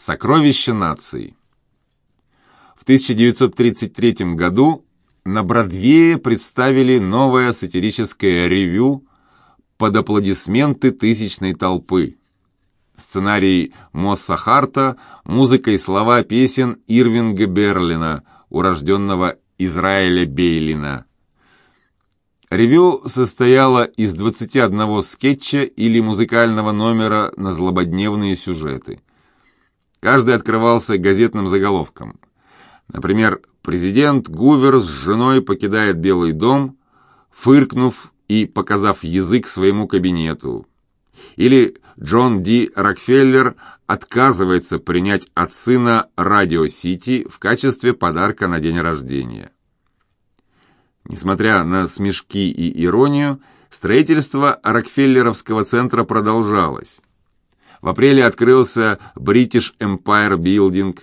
Сокровища нации. В 1933 году на Бродвее представили новое сатирическое ревю под аплодисменты тысячной толпы. Сценарий Мосса Харта, музыка и слова песен Ирвинга Берлина, урожденного Израиля Бейлина. Ревю состояло из 21 скетча или музыкального номера на злободневные сюжеты. Каждый открывался газетным заголовком. Например, президент Гувер с женой покидает Белый дом, фыркнув и показав язык своему кабинету. Или Джон Ди Рокфеллер отказывается принять от сына Радио Сити в качестве подарка на день рождения. Несмотря на смешки и иронию, строительство Рокфеллеровского центра продолжалось. В апреле открылся British Empire Building,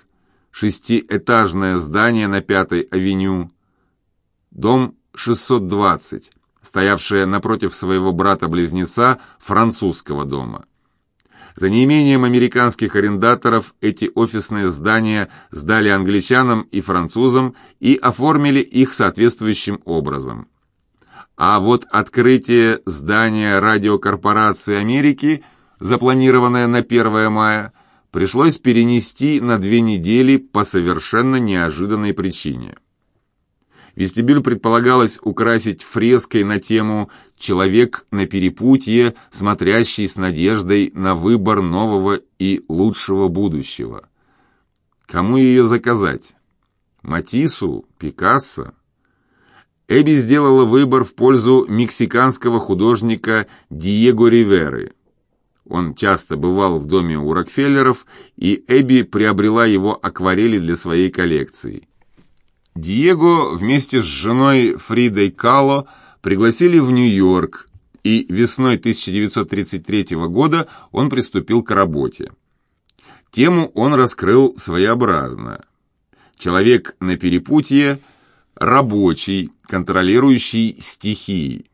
шестиэтажное здание на Пятой авеню, дом 620, стоявшее напротив своего брата-близнеца французского дома. За неимением американских арендаторов эти офисные здания сдали англичанам и французам и оформили их соответствующим образом. А вот открытие здания радиокорпорации Америки, запланированное на 1 мая, пришлось перенести на две недели по совершенно неожиданной причине – Вестибюль предполагалось украсить фреской на тему «Человек на перепутье, смотрящий с надеждой на выбор нового и лучшего будущего». Кому ее заказать? Матису? Пикассо? Эбби сделала выбор в пользу мексиканского художника Диего Риверы. Он часто бывал в доме у Рокфеллеров, и Эбби приобрела его акварели для своей коллекции. Диего вместе с женой Фридой Кало пригласили в Нью-Йорк, и весной 1933 года он приступил к работе. Тему он раскрыл своеобразно. Человек на перепутье – рабочий, контролирующий стихии.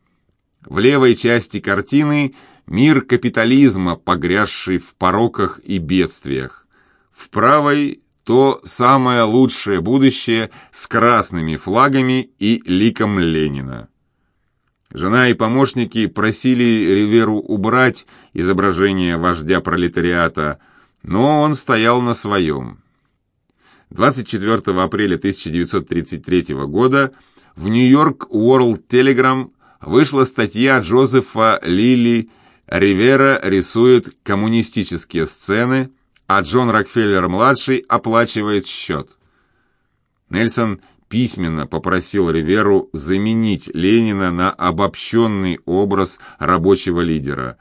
В левой части картины – мир капитализма, погрязший в пороках и бедствиях. В правой то самое лучшее будущее с красными флагами и ликом Ленина. Жена и помощники просили Риверу убрать изображение вождя пролетариата, но он стоял на своем. 24 апреля 1933 года в Нью-Йорк World Telegram вышла статья Джозефа Лили «Ривера рисует коммунистические сцены», а Джон Рокфеллер-младший оплачивает счет. Нельсон письменно попросил Риверу заменить Ленина на обобщенный образ рабочего лидера.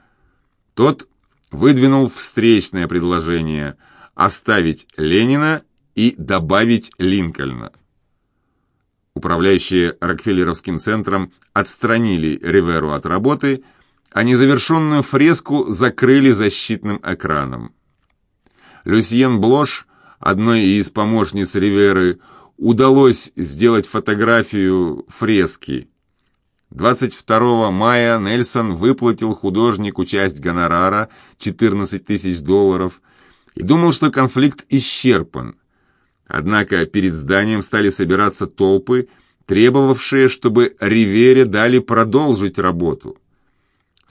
Тот выдвинул встречное предложение оставить Ленина и добавить Линкольна. Управляющие Рокфеллеровским центром отстранили Риверу от работы, а незавершенную фреску закрыли защитным экраном. Люсьен Блош, одной из помощниц Риверы, удалось сделать фотографию фрески. 22 мая Нельсон выплатил художнику часть гонорара, 14 тысяч долларов, и думал, что конфликт исчерпан. Однако перед зданием стали собираться толпы, требовавшие, чтобы Ривере дали продолжить работу.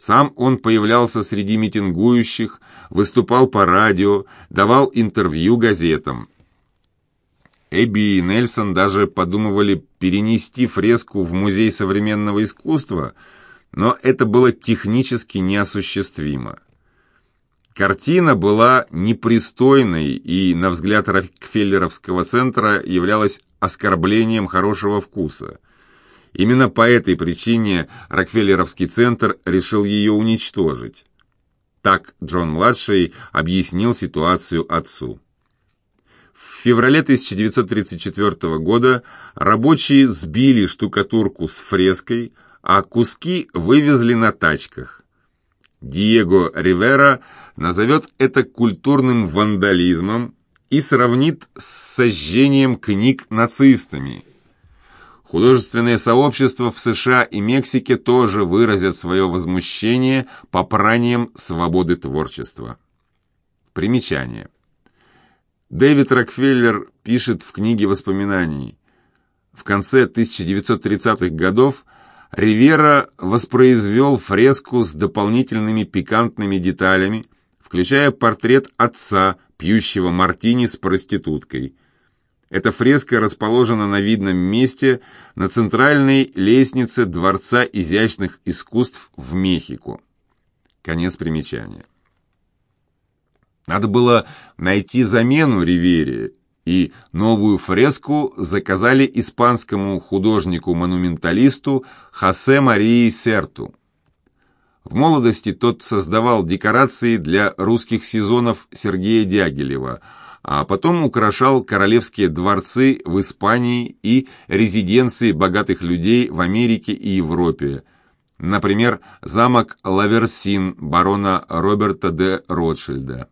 Сам он появлялся среди митингующих, выступал по радио, давал интервью газетам. Эбби и Нельсон даже подумывали перенести фреску в Музей современного искусства, но это было технически неосуществимо. Картина была непристойной и, на взгляд Рокфеллеровского центра, являлась оскорблением хорошего вкуса – Именно по этой причине Рокфеллеровский центр решил ее уничтожить. Так Джон-младший объяснил ситуацию отцу. В феврале 1934 года рабочие сбили штукатурку с фреской, а куски вывезли на тачках. Диего Ривера назовет это культурным вандализмом и сравнит с сожжением книг нацистами – Художественные сообщества в США и Мексике тоже выразят свое возмущение попранием свободы творчества. Примечание. Дэвид Рокфеллер пишет в книге воспоминаний. В конце 1930-х годов Ривера воспроизвел фреску с дополнительными пикантными деталями, включая портрет отца, пьющего мартини с проституткой. Эта фреска расположена на видном месте на центральной лестнице Дворца изящных искусств в Мехико. Конец примечания. Надо было найти замену Ривере, и новую фреску заказали испанскому художнику-монументалисту Хосе Марии Серту. В молодости тот создавал декорации для русских сезонов Сергея Дягилева, а потом украшал королевские дворцы в Испании и резиденции богатых людей в Америке и Европе, например, замок Лаверсин барона Роберта де Ротшильда.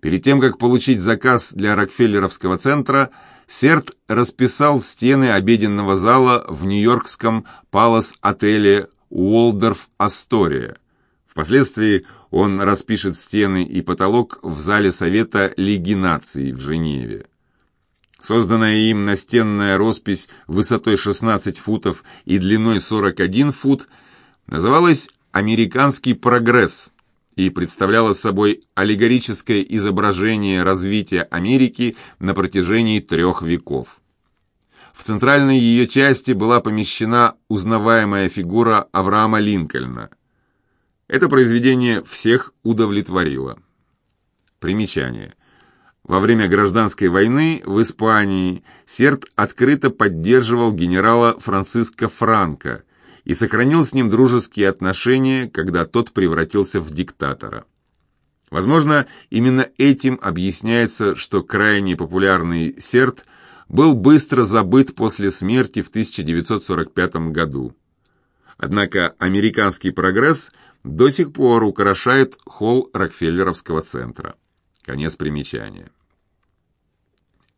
Перед тем, как получить заказ для Рокфеллеровского центра, Серт расписал стены обеденного зала в нью-йоркском Палас-отеле Уолдорф Астория. Впоследствии он распишет стены и потолок в зале Совета Лиги наций в Женеве. Созданная им настенная роспись высотой 16 футов и длиной 41 фут называлась «Американский прогресс», и представляла собой аллегорическое изображение развития Америки на протяжении трех веков. В центральной ее части была помещена узнаваемая фигура Авраама Линкольна. Это произведение всех удовлетворило. Примечание. Во время гражданской войны в Испании Серт открыто поддерживал генерала Франциско Франко – и сохранил с ним дружеские отношения, когда тот превратился в диктатора. Возможно, именно этим объясняется, что крайне популярный Серт был быстро забыт после смерти в 1945 году. Однако американский прогресс до сих пор украшает холл Рокфеллеровского центра. Конец примечания.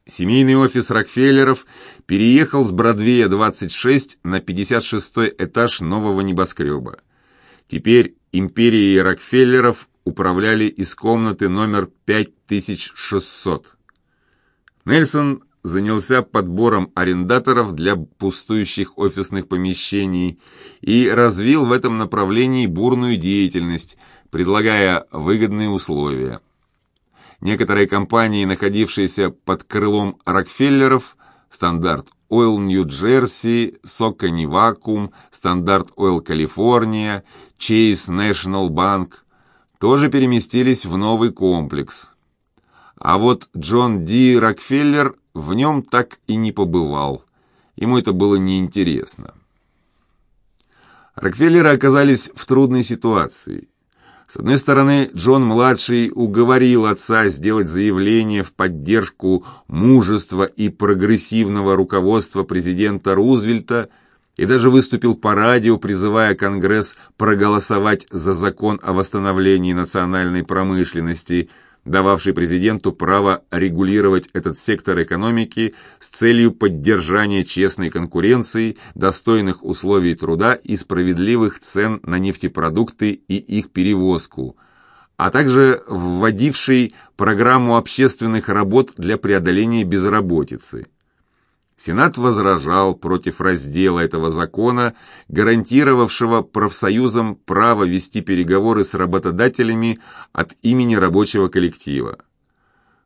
Семейный офис Рокфеллеров переехал с Бродвея 26 на 56-й этаж нового небоскреба. Теперь империей Рокфеллеров управляли из комнаты номер 5600. Нельсон занялся подбором арендаторов для пустующих офисных помещений и развил в этом направлении бурную деятельность, предлагая выгодные условия. Некоторые компании, находившиеся под крылом Рокфеллеров, Standard Oil Нью-Джерси, Socony Vacuum, Standard Oil Калифорния, Chase National Bank, тоже переместились в новый комплекс. А вот Джон Ди Рокфеллер в нем так и не побывал. Ему это было неинтересно. Рокфеллеры оказались в трудной ситуации. С одной стороны, Джон-младший уговорил отца сделать заявление в поддержку мужества и прогрессивного руководства президента Рузвельта и даже выступил по радио, призывая Конгресс проголосовать за закон о восстановлении национальной промышленности – дававший президенту право регулировать этот сектор экономики с целью поддержания честной конкуренции, достойных условий труда и справедливых цен на нефтепродукты и их перевозку, а также вводивший программу общественных работ для преодоления безработицы. Сенат возражал против раздела этого закона, гарантировавшего профсоюзам право вести переговоры с работодателями от имени рабочего коллектива.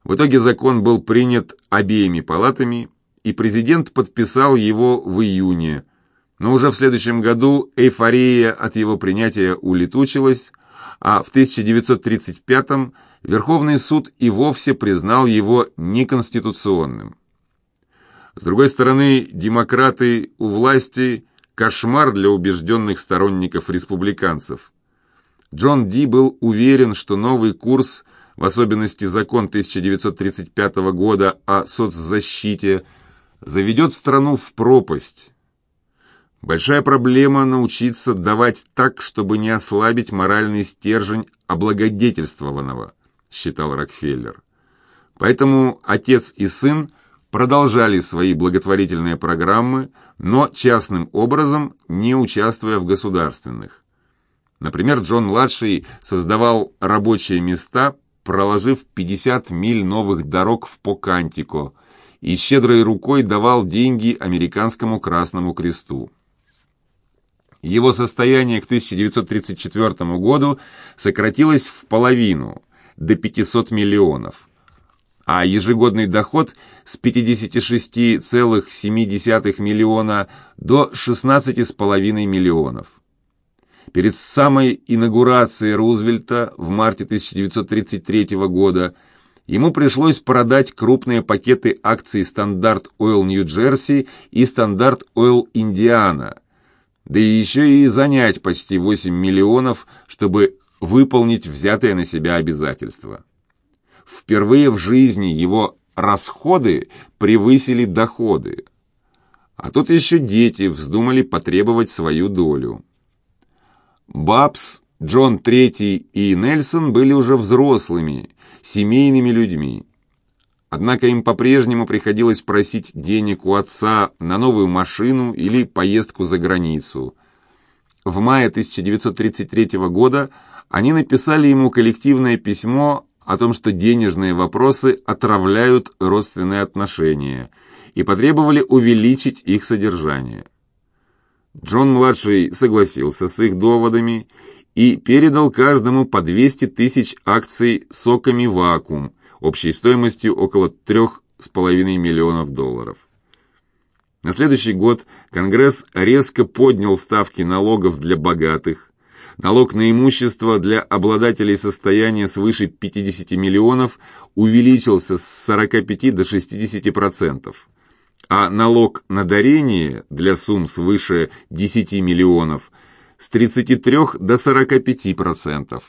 В итоге закон был принят обеими палатами, и президент подписал его в июне, но уже в следующем году эйфория от его принятия улетучилась, а в 1935 Верховный суд и вовсе признал его неконституционным. С другой стороны, демократы у власти – кошмар для убежденных сторонников республиканцев. Джон Ди был уверен, что новый курс, в особенности закон 1935 года о соцзащите, заведет страну в пропасть. Большая проблема научиться давать так, чтобы не ослабить моральный стержень облагодетельствованного, считал Рокфеллер. Поэтому отец и сын продолжали свои благотворительные программы, но частным образом, не участвуя в государственных. Например, Джон-младший создавал рабочие места, проложив 50 миль новых дорог в Покантико и щедрой рукой давал деньги американскому Красному Кресту. Его состояние к 1934 году сократилось в половину, до 500 миллионов, а ежегодный доход с 56,7 миллиона до 16,5 миллионов. Перед самой инаугурацией Рузвельта в марте 1933 года ему пришлось продать крупные пакеты акций Standard Oil Нью-Джерси и Standard Oil Индиана, да и еще и занять почти 8 миллионов, чтобы выполнить взятые на себя обязательства. Впервые в жизни его расходы превысили доходы. А тут еще дети вздумали потребовать свою долю. Бабс, Джон III и Нельсон были уже взрослыми, семейными людьми. Однако им по-прежнему приходилось просить денег у отца на новую машину или поездку за границу. В мае 1933 года они написали ему коллективное письмо о том, что денежные вопросы отравляют родственные отношения, и потребовали увеличить их содержание. Джон-младший согласился с их доводами и передал каждому по 200 тысяч акций соками «Вакуум» общей стоимостью около 3,5 миллионов долларов. На следующий год Конгресс резко поднял ставки налогов для богатых, налог на имущество для обладателей состояния свыше 50 миллионов увеличился с 45 до 60%, а налог на дарение для сумм свыше 10 миллионов с 33 до 45%.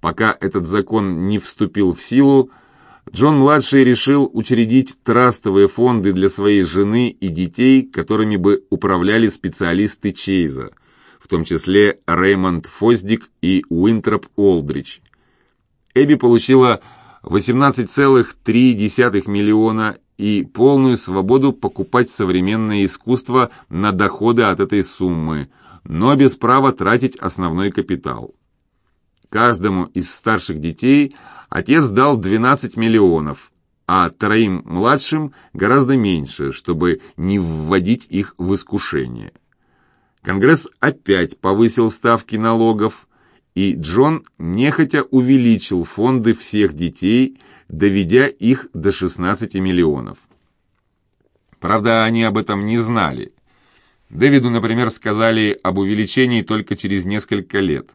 Пока этот закон не вступил в силу, Джон-младший решил учредить трастовые фонды для своей жены и детей, которыми бы управляли специалисты Чейза, в том числе Реймонд Фоздик и Уинтроп Олдрич. Эбби получила 18,3 миллиона и полную свободу покупать современное искусство на доходы от этой суммы, но без права тратить основной капитал. Каждому из старших детей отец дал 12 миллионов, а троим младшим гораздо меньше, чтобы не вводить их в искушение. Конгресс опять повысил ставки налогов, и Джон нехотя увеличил фонды всех детей, доведя их до 16 миллионов. Правда, они об этом не знали. Дэвиду, например, сказали об увеличении только через несколько лет.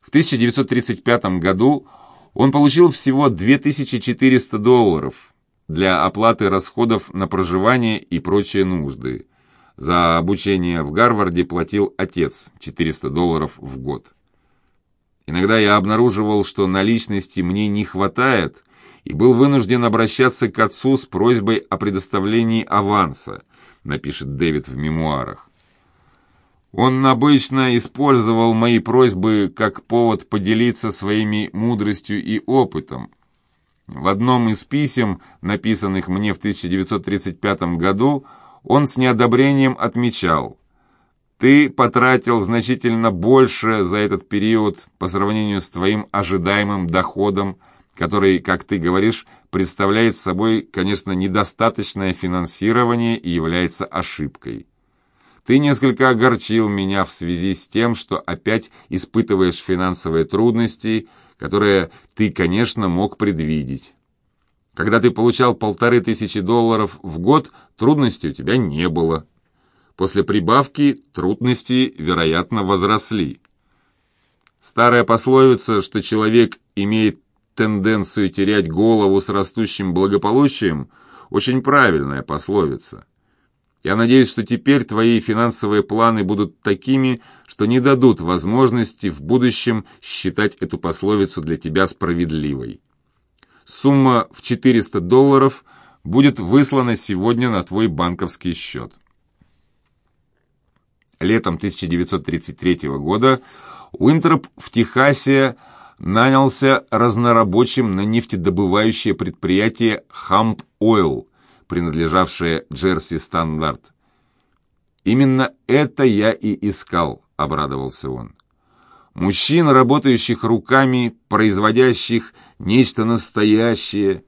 В 1935 году он получил всего 2400 долларов для оплаты расходов на проживание и прочие нужды. За обучение в Гарварде платил отец 400 долларов в год. Иногда я обнаруживал, что наличности мне не хватает, и был вынужден обращаться к отцу с просьбой о предоставлении аванса, напишет Дэвид в мемуарах. Он обычно использовал мои просьбы как повод поделиться своими мудростью и опытом. В одном из писем, написанных мне в 1935 году, он с неодобрением отмечал «Ты потратил значительно больше за этот период по сравнению с твоим ожидаемым доходом, который, как ты говоришь, представляет собой, конечно, недостаточное финансирование и является ошибкой». Ты несколько огорчил меня в связи с тем, что опять испытываешь финансовые трудности, которые ты, конечно, мог предвидеть. Когда ты получал полторы тысячи долларов в год, трудностей у тебя не было. После прибавки трудности, вероятно, возросли. Старая пословица, что человек имеет тенденцию терять голову с растущим благополучием, очень правильная пословица. Я надеюсь, что теперь твои финансовые планы будут такими, что не дадут возможности в будущем считать эту пословицу для тебя справедливой. Сумма в 400 долларов будет выслана сегодня на твой банковский счет. Летом 1933 года Уинтроп в Техасе нанялся разнорабочим на нефтедобывающее предприятие «Humble Oil», принадлежавшее Jersey Standard. «Именно это я и искал», — обрадовался он. Мужчин, работающих руками, производящих нечто настоящее.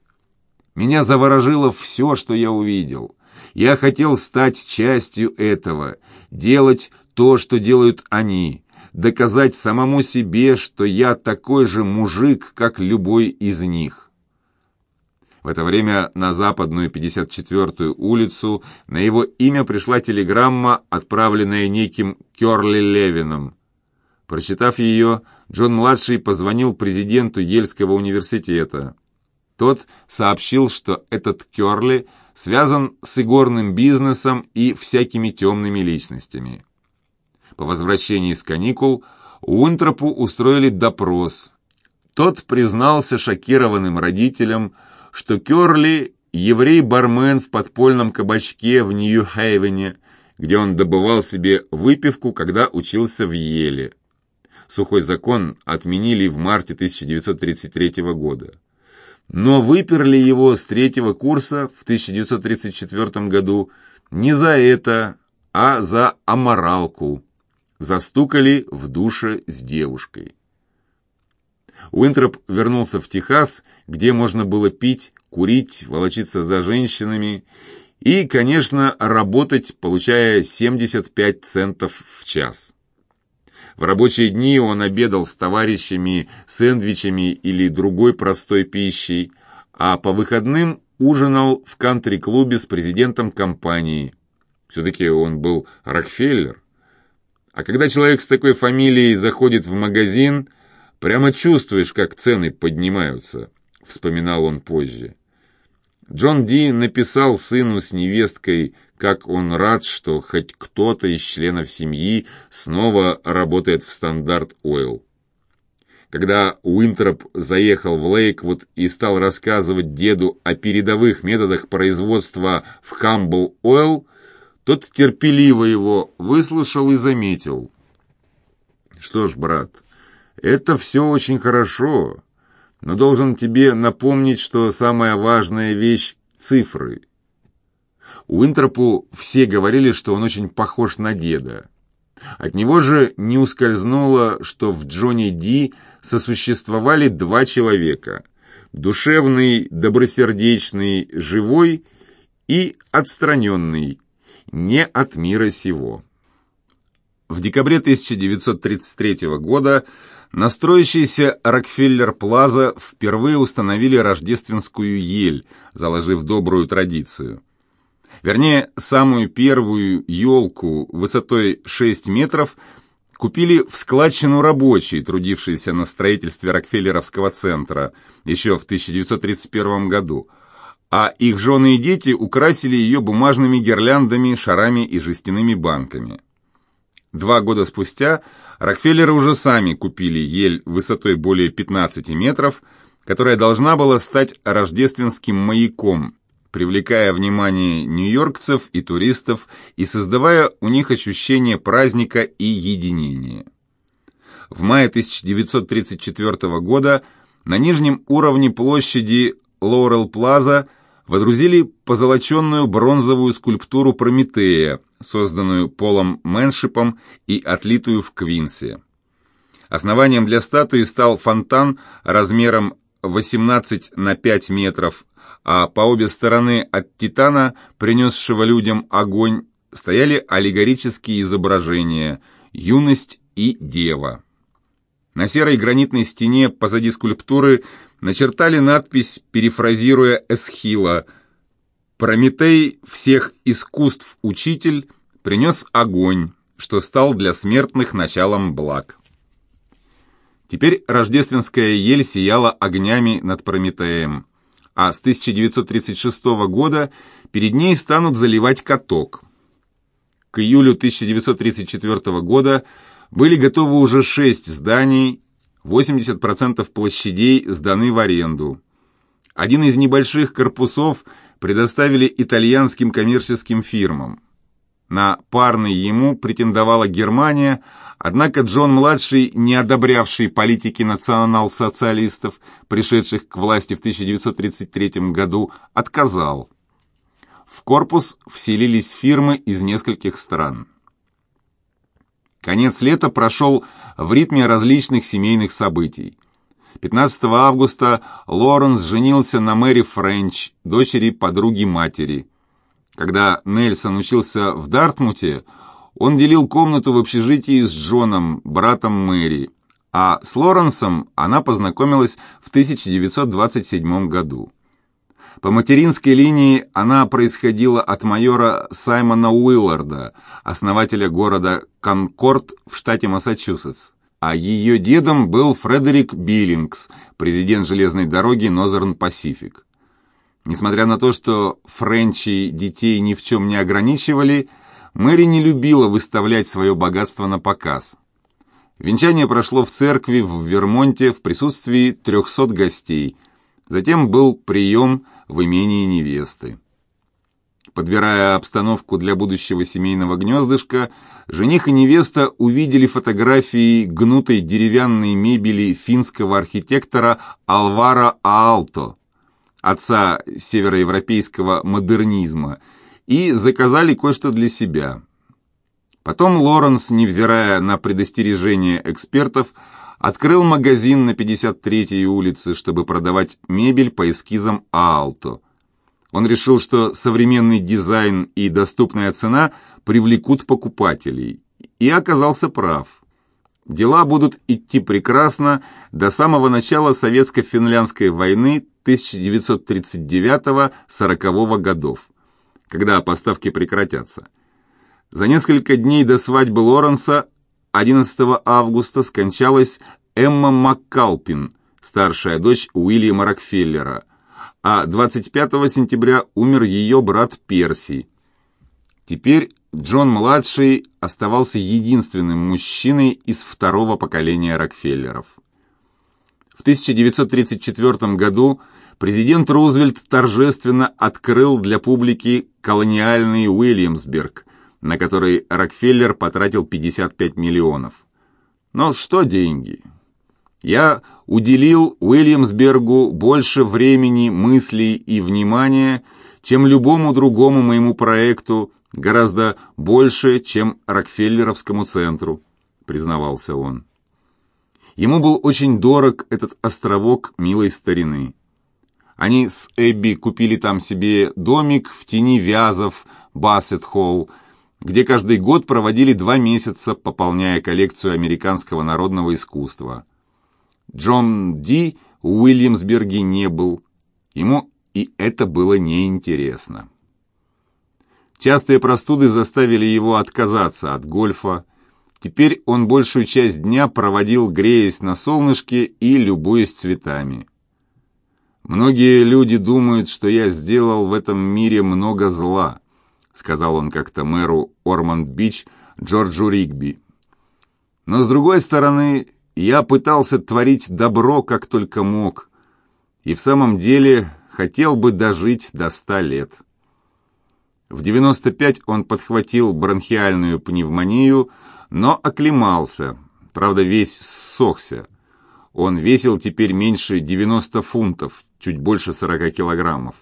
Меня заворожило все, что я увидел. Я хотел стать частью этого, делать то, что делают они, доказать самому себе, что я такой же мужик, как любой из них. В это время на западную 54-ю улицу на его имя пришла телеграмма, отправленная неким Кёрли Левином. Прочитав ее, Джон-младший позвонил президенту Ельского университета. Тот сообщил, что этот Кёрли связан с игорным бизнесом и всякими темными личностями. По возвращении с каникул Уинтропу устроили допрос. Тот признался шокированным родителям, что Кёрли – еврей-бармен в подпольном кабачке в Нью-Хейвене, где он добывал себе выпивку, когда учился в Еле. Сухой закон отменили в марте 1933 года. Но выперли его с третьего курса в 1934 году не за это, а за аморалку. Застукали в душе с девушкой. Уинтроп вернулся в Техас, где можно было пить, курить, волочиться за женщинами и, конечно, работать, получая 75 центов в час. В рабочие дни он обедал с товарищами сэндвичами или другой простой пищей, а по выходным ужинал в кантри-клубе с президентом компании. Все-таки он был Рокфеллер. А когда человек с такой фамилией заходит в магазин, прямо чувствуешь, как цены поднимаются, вспоминал он позже. Джон Ди написал сыну с невесткой как он рад, что хоть кто-то из членов семьи снова работает в Standard Oil. Когда Уинтроп заехал в Лейквуд и стал рассказывать деду о передовых методах производства в Хамбл Ойл, тот терпеливо его выслушал и заметил. «Что ж, брат, это все очень хорошо, но должен тебе напомнить, что самая важная вещь — цифры». Уинтропу все говорили, что он очень похож на деда. От него же не ускользнуло, что в Джонни Ди сосуществовали два человека – душевный, добросердечный, живой и отстраненный, не от мира сего. В декабре 1933 года на строящейся Рокфеллер-Плаза впервые установили рождественскую ель, заложив добрую традицию – Вернее, самую первую елку высотой 6 метров купили в складчину рабочие, трудившиеся на строительстве Рокфеллеровского центра еще в 1931 году, а их жены и дети украсили ее бумажными гирляндами, шарами и жестяными банками. Два года спустя Рокфеллеры уже сами купили ель высотой более 15 метров, которая должна была стать рождественским маяком, привлекая внимание нью-йоркцев и туристов и создавая у них ощущение праздника и единения. В мае 1934 года на нижнем уровне площади Лоурел-Плаза водрузили позолоченную бронзовую скульптуру Прометея, созданную Полом Мэншипом и отлитую в Квинсе. Основанием для статуи стал фонтан размером 18 на 5 метров а по обе стороны от Титана, принесшего людям огонь, стояли аллегорические изображения «Юность» и «Дева». На серой гранитной стене позади скульптуры начертали надпись, перефразируя Эсхила «Прометей всех искусств учитель принес огонь, что стал для смертных началом благ». Теперь рождественская ель сияла огнями над Прометеем а с 1936 года перед ней станут заливать каток. К июлю 1934 года были готовы уже шесть зданий, 80% площадей сданы в аренду. Один из небольших корпусов предоставили итальянским коммерческим фирмам. На парный ему претендовала Германия, однако Джон-младший, не одобрявший политики национал-социалистов, пришедших к власти в 1933 году, отказал. В корпус вселились фирмы из нескольких стран. Конец лета прошел в ритме различных семейных событий. 15 августа Лоренс женился на Мэри Френч, дочери подруги матери. Когда Нельсон учился в Дартмуте, он делил комнату в общежитии с Джоном, братом Мэри, а с Лоренсом она познакомилась в 1927 году. По материнской линии она происходила от майора Саймона Уилларда, основателя города Конкорд в штате Массачусетс. А ее дедом был Фредерик Биллингс, президент железной дороги Northern Pacific. Несмотря на то, что Френчи детей ни в чем не ограничивали, Мэри не любила выставлять свое богатство на показ. Венчание прошло в церкви в Вермонте в присутствии 300 гостей. Затем был прием в имении невесты. Подбирая обстановку для будущего семейного гнездышка, жених и невеста увидели фотографии гнутой деревянной мебели финского архитектора Алвара Аалто, отца североевропейского модернизма, и заказали кое-что для себя. Потом Лоренс, невзирая на предостережения экспертов, открыл магазин на 53-й улице, чтобы продавать мебель по эскизам Аалто. Он решил, что современный дизайн и доступная цена привлекут покупателей, и оказался прав. Дела будут идти прекрасно до самого начала Советско-финляндской войны 1939-40 годов, когда поставки прекратятся. За несколько дней до свадьбы Лоренса 11 августа скончалась Эмма Маккалпин, старшая дочь Уильяма Рокфеллера – а 25 сентября умер ее брат Перси. Теперь Джон-младший оставался единственным мужчиной из второго поколения Рокфеллеров. В 1934 году президент Рузвельт торжественно открыл для публики колониальный Уильямсберг, на который Рокфеллер потратил 55 миллионов. Но что деньги? Я уделил Уильямсбергу больше времени, мыслей и внимания, чем любому другому моему проекту, гораздо больше, чем Рокфеллеровскому центру, признавался он. Ему был очень дорог этот островок милой старины. Они с Эбби купили там себе домик в тени вязов, Бассет-Холл, где каждый год проводили два месяца, пополняя коллекцию американского народного искусства – Джон Ди в Уильямсберге не был. Ему и это было неинтересно. Частые простуды заставили его отказаться от гольфа. Теперь он большую часть дня проводил, греясь на солнышке и любуясь цветами. «Многие люди думают, что я сделал в этом мире много зла», сказал он как-то мэру Ормонд-Бич Джорджу Ригби. «Но с другой стороны, я пытался творить добро, как только мог, и в самом деле хотел бы дожить до ста лет. В 95 он подхватил бронхиальную пневмонию, но оклемался, правда, весь ссохся. Он весил теперь меньше 90 фунтов, чуть больше 40 килограммов,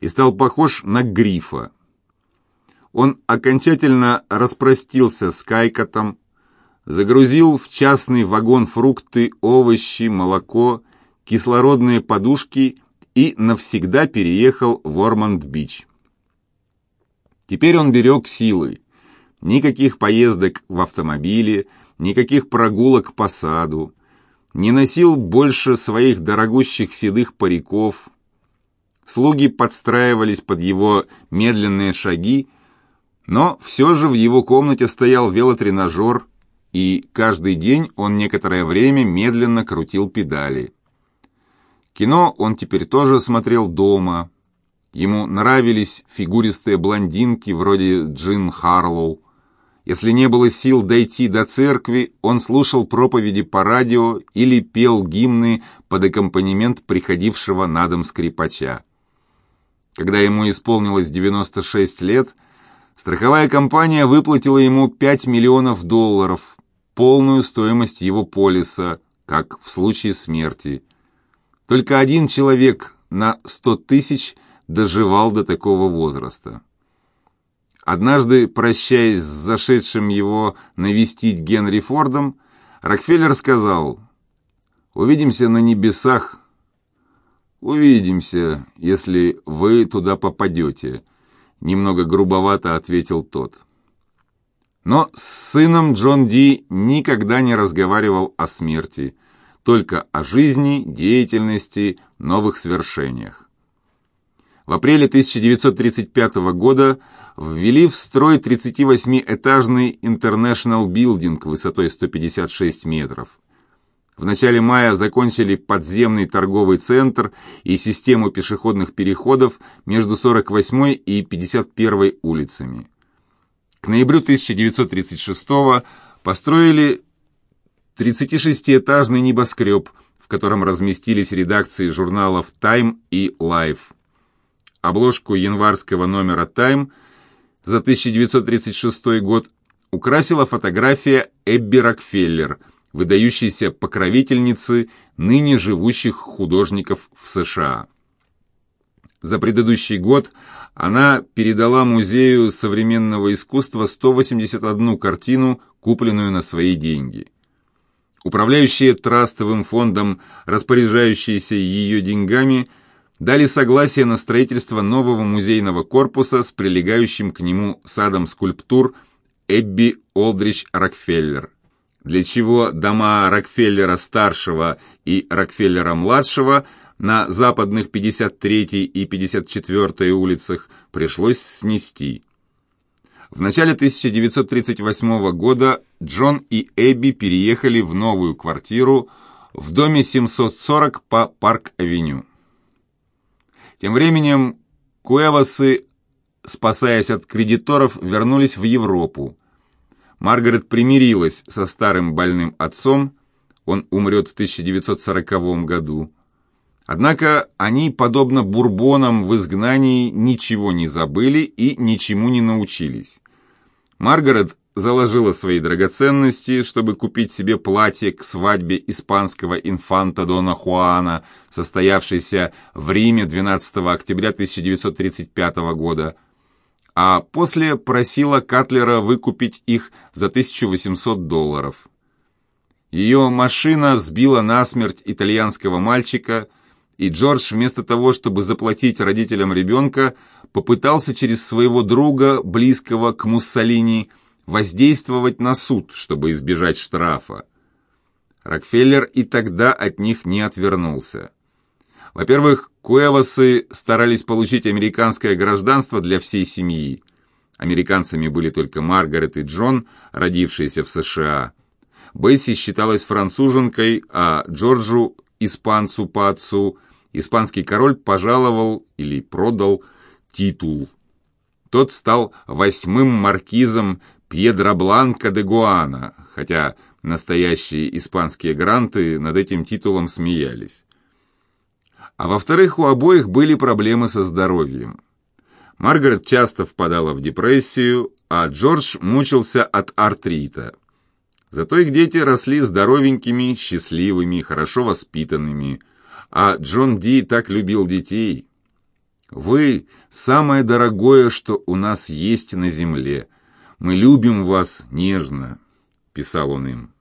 и стал похож на грифа. Он окончательно распростился с Кайкотом, загрузил в частный вагон фрукты, овощи, молоко, кислородные подушки и навсегда переехал в Ормонд-Бич. Теперь он берег силы. Никаких поездок в автомобиле, никаких прогулок по саду. Не носил больше своих дорогущих седых париков. Слуги подстраивались под его медленные шаги, но все же в его комнате стоял велотренажер, и каждый день он некоторое время медленно крутил педали. Кино он теперь тоже смотрел дома. Ему нравились фигуристые блондинки вроде Джин Харлоу. Если не было сил дойти до церкви, он слушал проповеди по радио или пел гимны под аккомпанемент приходившего на дом скрипача. Когда ему исполнилось 96 лет, страховая компания выплатила ему 5 миллионов долларов, полную стоимость его полиса, как в случае смерти. Только один человек на сто тысяч доживал до такого возраста. Однажды, прощаясь с зашедшим его навестить Генри Фордом, Рокфеллер сказал «Увидимся на небесах». «Увидимся, если вы туда попадете», — немного грубовато ответил тот. Но с сыном Джон Ди никогда не разговаривал о смерти, только о жизни, деятельности, новых свершениях. В апреле 1935 года ввели в строй 38-этажный International Building высотой 156 метров. В начале мая закончили подземный торговый центр и систему пешеходных переходов между 48 и 51 улицами. К ноябрю 1936 построили 36-этажный небоскреб, в котором разместились редакции журналов «Time» и «Life». Обложку январского номера «Тайм» за 1936 год украсила фотография Эбби Рокфеллер, выдающейся покровительницы ныне живущих художников в США. За предыдущий год она передала Музею современного искусства 181 картину, купленную на свои деньги. Управляющие трастовым фондом, распоряжающиеся ее деньгами – дали согласие на строительство нового музейного корпуса с прилегающим к нему садом скульптур Эбби Олдрич Рокфеллер, для чего дома Рокфеллера-старшего и Рокфеллера-младшего на западных 53 и 54 улицах пришлось снести. В начале 1938 года Джон и Эбби переехали в новую квартиру в доме 740 по Парк-авеню. Тем временем Куэвасы, спасаясь от кредиторов, вернулись в Европу. Маргарет примирилась со старым больным отцом, он умрет в 1940 году. Однако они, подобно бурбонам в изгнании, ничего не забыли и ничему не научились. Маргарет заложила свои драгоценности, чтобы купить себе платье к свадьбе испанского инфанта Дона Хуана, состоявшейся в Риме 12 октября 1935 года, а после просила Катлера выкупить их за 1800 долларов. Ее машина сбила насмерть итальянского мальчика, и Джордж вместо того, чтобы заплатить родителям ребенка, попытался через своего друга, близкого к Муссолини, воздействовать на суд, чтобы избежать штрафа. Рокфеллер и тогда от них не отвернулся. Во-первых, Куэвасы старались получить американское гражданство для всей семьи. Американцами были только Маргарет и Джон, родившиеся в США. Бесси считалась француженкой, а Джорджу – испанцу по отцу. Испанский король пожаловал или продал титул. Тот стал восьмым маркизом Пьедро Бланка де Гуана, хотя настоящие испанские гранты над этим титулом смеялись. А во-вторых, у обоих были проблемы со здоровьем. Маргарет часто впадала в депрессию, а Джордж мучился от артрита. Зато их дети росли здоровенькими, счастливыми, хорошо воспитанными, а Джон Ди так любил детей. «Вы – самое дорогое, что у нас есть на земле», «Мы любим вас нежно», – писал он им.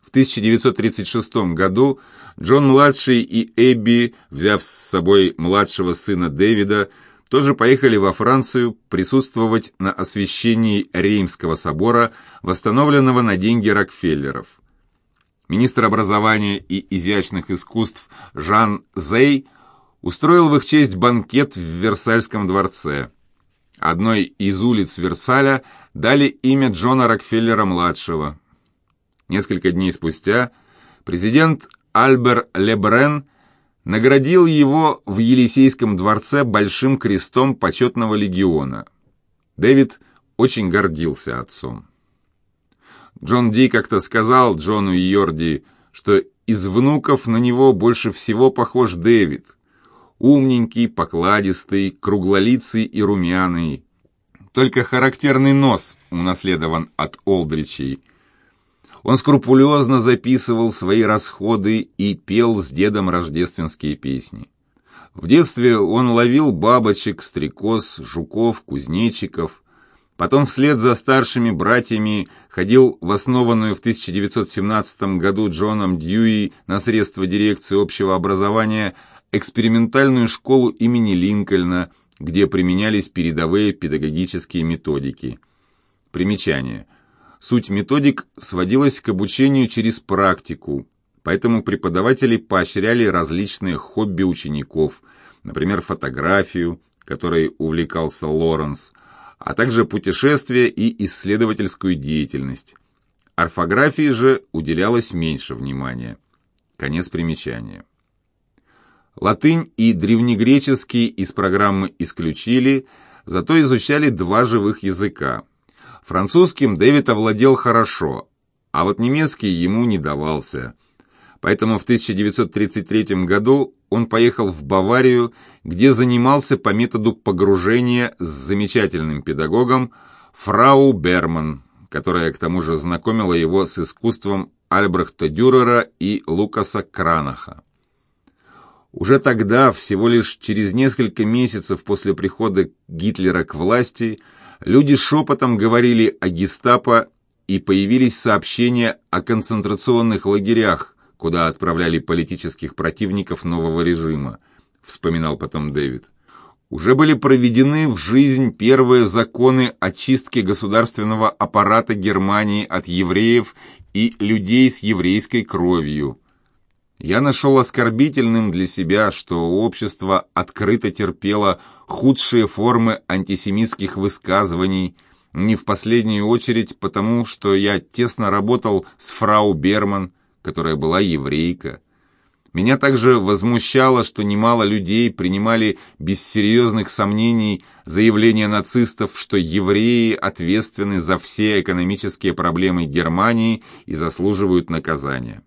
В 1936 году Джон-младший и Эбби, взяв с собой младшего сына Дэвида, тоже поехали во Францию присутствовать на освящении Реймского собора, восстановленного на деньги Рокфеллеров. Министр образования и изящных искусств Жан Зей устроил в их честь банкет в Версальском дворце. Одной из улиц Версаля дали имя Джона Рокфеллера-младшего. Несколько дней спустя президент Альбер Лебрен наградил его в Елисейском дворце большим крестом почетного легиона. Дэвид очень гордился отцом. Джон Ди как-то сказал Джону Йорди, что из внуков на него больше всего похож Дэвид – умненький, покладистый, круглолицый и румяный. Только характерный нос унаследован от Олдричей. Он скрупулезно записывал свои расходы и пел с дедом рождественские песни. В детстве он ловил бабочек, стрекоз, жуков, кузнечиков. Потом вслед за старшими братьями ходил в основанную в 1917 году Джоном Дьюи на средства дирекции общего образования экспериментальную школу имени Линкольна, где применялись передовые педагогические методики. Примечание. Суть методик сводилась к обучению через практику, поэтому преподаватели поощряли различные хобби учеников, например, фотографию, которой увлекался Лоренс, а также путешествия и исследовательскую деятельность. Орфографии же уделялось меньше внимания. Конец примечания. Латынь и древнегреческий из программы исключили, зато изучали два живых языка. Французским Дэвид овладел хорошо, а вот немецкий ему не давался. Поэтому в 1933 году он поехал в Баварию, где занимался по методу погружения с замечательным педагогом фрау Берман, которая к тому же знакомила его с искусством Альбрехта Дюрера и Лукаса Кранаха. Уже тогда, всего лишь через несколько месяцев после прихода Гитлера к власти, люди шепотом говорили о гестапо и появились сообщения о концентрационных лагерях, куда отправляли политических противников нового режима, вспоминал потом Дэвид. Уже были проведены в жизнь первые законы очистки государственного аппарата Германии от евреев и людей с еврейской кровью – я нашел оскорбительным для себя, что общество открыто терпело худшие формы антисемитских высказываний, не в последнюю очередь потому, что я тесно работал с фрау Берман, которая была еврейка. Меня также возмущало, что немало людей принимали без серьезных сомнений заявление нацистов, что евреи ответственны за все экономические проблемы Германии и заслуживают наказания.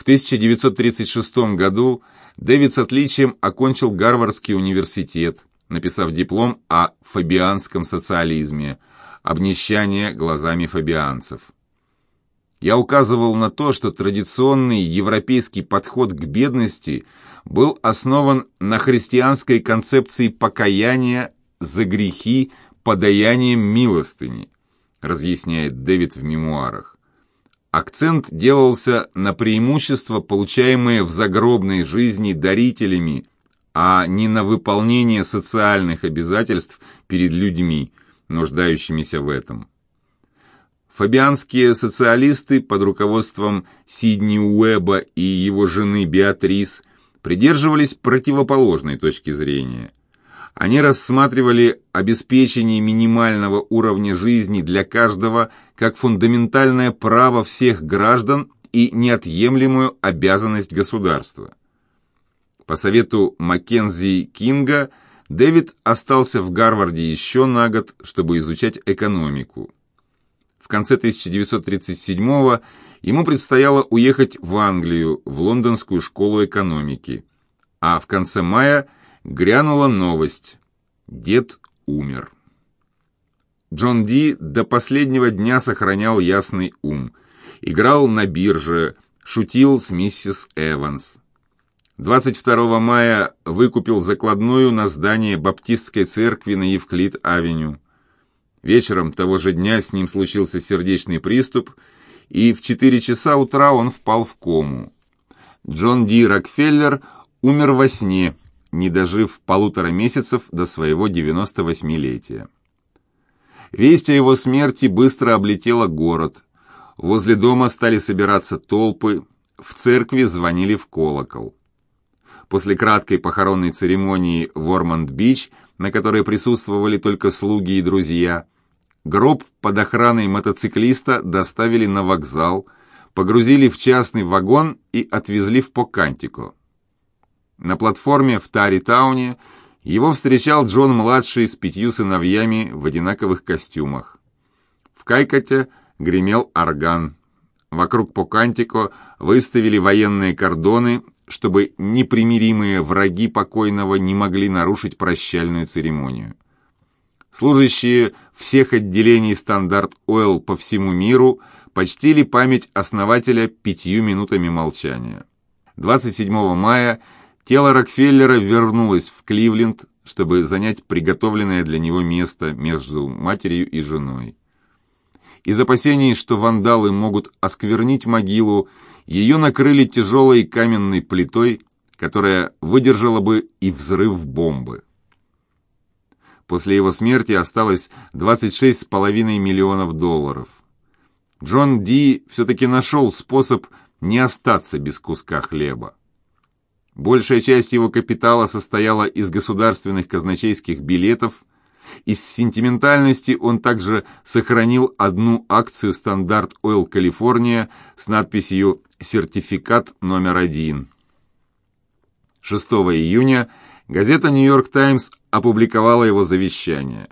В 1936 году Дэвид с отличием окончил Гарвардский университет, написав диплом о фабианском социализме «Обнищание глазами фабианцев». Я указывал на то, что традиционный европейский подход к бедности был основан на христианской концепции покаяния за грехи подаянием милостыни, разъясняет Дэвид в мемуарах. Акцент делался на преимущества, получаемые в загробной жизни дарителями, а не на выполнение социальных обязательств перед людьми, нуждающимися в этом. Фабианские социалисты под руководством Сидни Уэба и его жены Беатрис придерживались противоположной точки зрения – они рассматривали обеспечение минимального уровня жизни для каждого как фундаментальное право всех граждан и неотъемлемую обязанность государства. По совету Маккензи Кинга Дэвид остался в Гарварде еще на год, чтобы изучать экономику. В конце 1937 ему предстояло уехать в Англию, в Лондонскую школу экономики, а в конце мая – грянула новость. Дед умер. Джон Ди до последнего дня сохранял ясный ум. Играл на бирже, шутил с миссис Эванс. 22 мая выкупил закладную на здание Баптистской церкви на Евклид-авеню. Вечером того же дня с ним случился сердечный приступ, и в 4 часа утра он впал в кому. Джон Ди Рокфеллер умер во сне – не дожив полутора месяцев до своего 98-летия. Весть о его смерти быстро облетела город. Возле дома стали собираться толпы, в церкви звонили в колокол. После краткой похоронной церемонии в Ормонд-Бич, на которой присутствовали только слуги и друзья, гроб под охраной мотоциклиста доставили на вокзал, погрузили в частный вагон и отвезли в Покантико. На платформе в Тарритауне его встречал Джон-младший с пятью сыновьями в одинаковых костюмах. В Кайкоте гремел орган. Вокруг Покантико выставили военные кордоны, чтобы непримиримые враги покойного не могли нарушить прощальную церемонию. Служащие всех отделений «Standard Oil» по всему миру почтили память основателя пятью минутами молчания. 27 мая Тело Рокфеллера вернулось в Кливленд, чтобы занять приготовленное для него место между матерью и женой. Из опасений, что вандалы могут осквернить могилу, ее накрыли тяжелой каменной плитой, которая выдержала бы и взрыв бомбы. После его смерти осталось 26,5 миллионов долларов. Джон Ди все-таки нашел способ не остаться без куска хлеба. Большая часть его капитала состояла из государственных казначейских билетов. Из сентиментальности он также сохранил одну акцию «Standard Oil Калифорния» с надписью «Сертификат номер один». 6 июня газета «Нью-Йорк Таймс» опубликовала его завещание.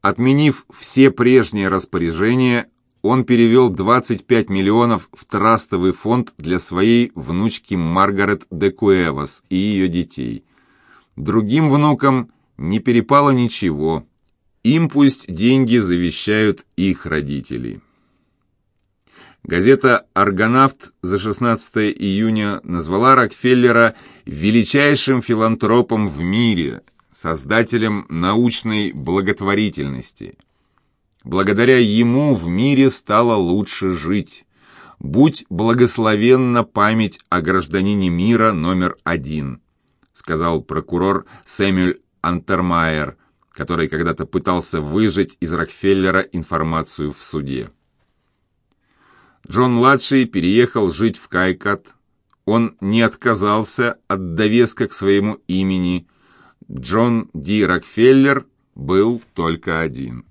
Отменив все прежние распоряжения, он перевел 25 миллионов в трастовый фонд для своей внучки Маргарет де Куэвас и ее детей. Другим внукам не перепало ничего. Им пусть деньги завещают их родители. Газета «Аргонавт» за 16 июня назвала Рокфеллера величайшим филантропом в мире, создателем научной благотворительности – Благодаря ему в мире стало лучше жить. Будь благословенна память о гражданине мира номер один, сказал прокурор Сэмюэль Антермайер, который когда-то пытался выжать из Рокфеллера информацию в суде. Джон-младший переехал жить в Кайкат. Он не отказался от довеска к своему имени. Джон Ди Рокфеллер был только один.